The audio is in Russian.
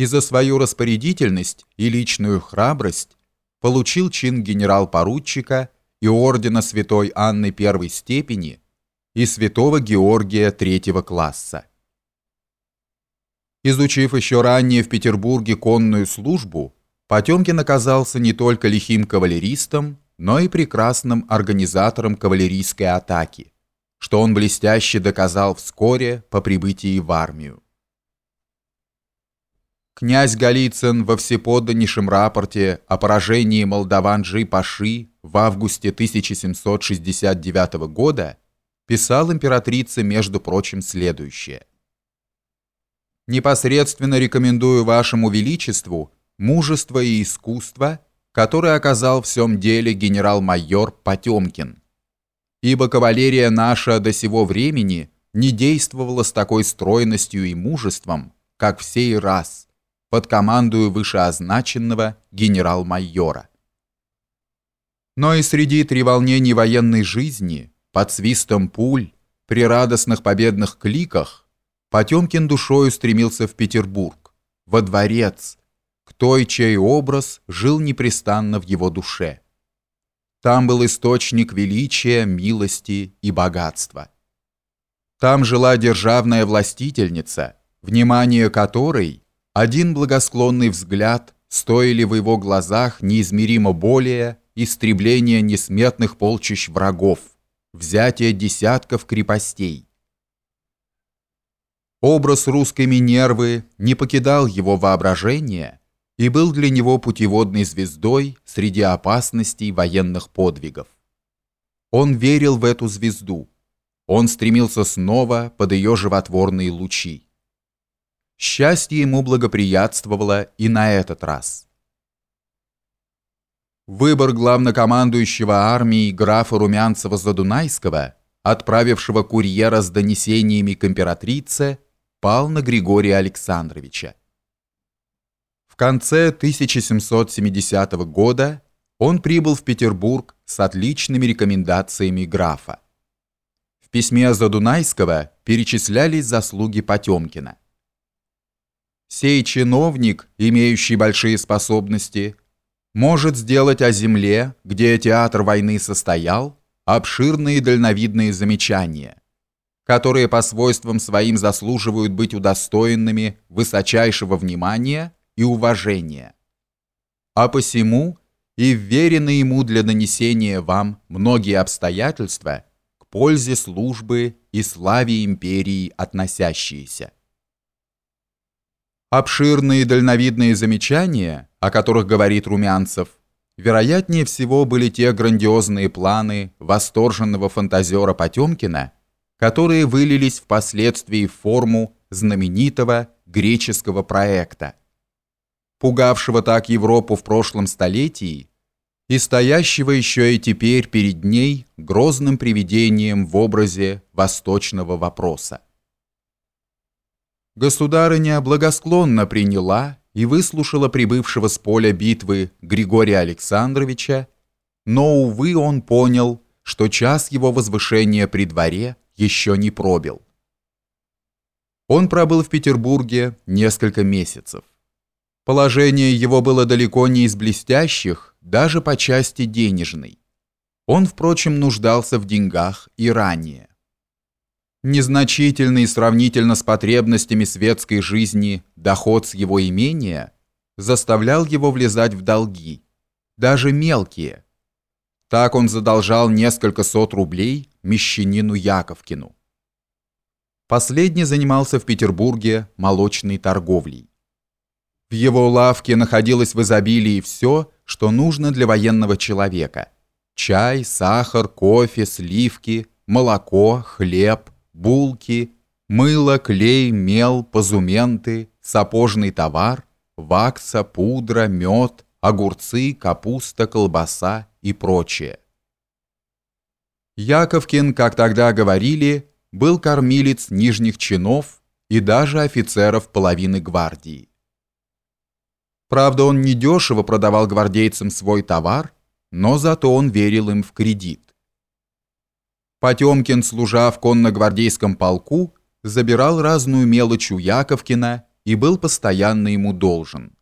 и за свою распорядительность и личную храбрость получил чин генерал-поручика и ордена святой Анны первой степени и святого Георгия третьего класса. Изучив еще ранее в Петербурге конную службу, Потемкин оказался не только лихим кавалеристом, но и прекрасным организатором кавалерийской атаки, что он блестяще доказал вскоре по прибытии в армию. Князь Голицын во всеподданнейшем рапорте о поражении Молдаван-Джи-Паши в августе 1769 года писал императрице, между прочим, следующее. «Непосредственно рекомендую вашему величеству мужество и искусство, которое оказал в всем деле генерал-майор Потемкин. Ибо кавалерия наша до сего времени не действовала с такой стройностью и мужеством, как в сей раз» под командою вышеозначенного генерал-майора. Но и среди треволнений военной жизни, под свистом пуль, при радостных победных кликах, Потемкин душою стремился в Петербург, во дворец, к той, чей образ жил непрестанно в его душе. Там был источник величия, милости и богатства. Там жила державная властительница, внимание которой один благосклонный взгляд стоили в его глазах неизмеримо более истребления несметных полчищ врагов, взятия десятков крепостей. Образ русской Минервы не покидал его воображения и был для него путеводной звездой среди опасностей военных подвигов. Он верил в эту звезду, он стремился снова под ее животворные лучи. Счастье ему благоприятствовало и на этот раз. Выбор главнокомандующего армией графа Румянцева-Задунайского, отправившего курьера с донесениями к императрице, пал на Григория Александровича. В конце 1770 года он прибыл в Петербург с отличными рекомендациями графа. В письме Задунайского перечислялись заслуги Потемкина. Сей чиновник, имеющий большие способности, может сделать о земле, где театр войны состоял, обширные дальновидные замечания, которые по свойствам своим заслуживают быть удостоенными высочайшего внимания и уважения. А посему и вверены ему для нанесения вам многие обстоятельства к пользе службы и славе империи относящиеся. Обширные дальновидные замечания, о которых говорит Румянцев, вероятнее всего были те грандиозные планы восторженного фантазера Потемкина, которые вылились впоследствии в форму знаменитого греческого проекта, пугавшего так Европу в прошлом столетии и стоящего еще и теперь перед ней грозным привидением в образе восточного вопроса. Государыня благосклонно приняла и выслушала прибывшего с поля битвы Григория Александровича, но, увы, он понял, что час его возвышения при дворе еще не пробил. Он пробыл в Петербурге несколько месяцев. Положение его было далеко не из блестящих, даже по части денежной. Он, впрочем, нуждался в деньгах и ранее незначительный сравнительно с потребностями светской жизни доход с его имения заставлял его влезать в долги, даже мелкие. Так он задолжал несколько сот рублей мещанину Яковкину. Последний занимался в Петербурге молочной торговлей. В его лавке находилось в изобилии все, что нужно для военного человека. Чай, сахар, кофе, сливки, молоко, хлеб, булки, мыло, клей, мел, позументы, сапожный товар, вакса, пудра, мед, огурцы, капуста, колбаса и прочее. Яковкин, как тогда говорили, был кормилец нижних чинов и даже офицеров половины гвардии. Правда, он недешево продавал гвардейцам свой товар, но зато он верил им в кредит. Потемкин, служа в конно-гвардейском полку, забирал разную мелочь у Яковкина и был постоянно ему должен.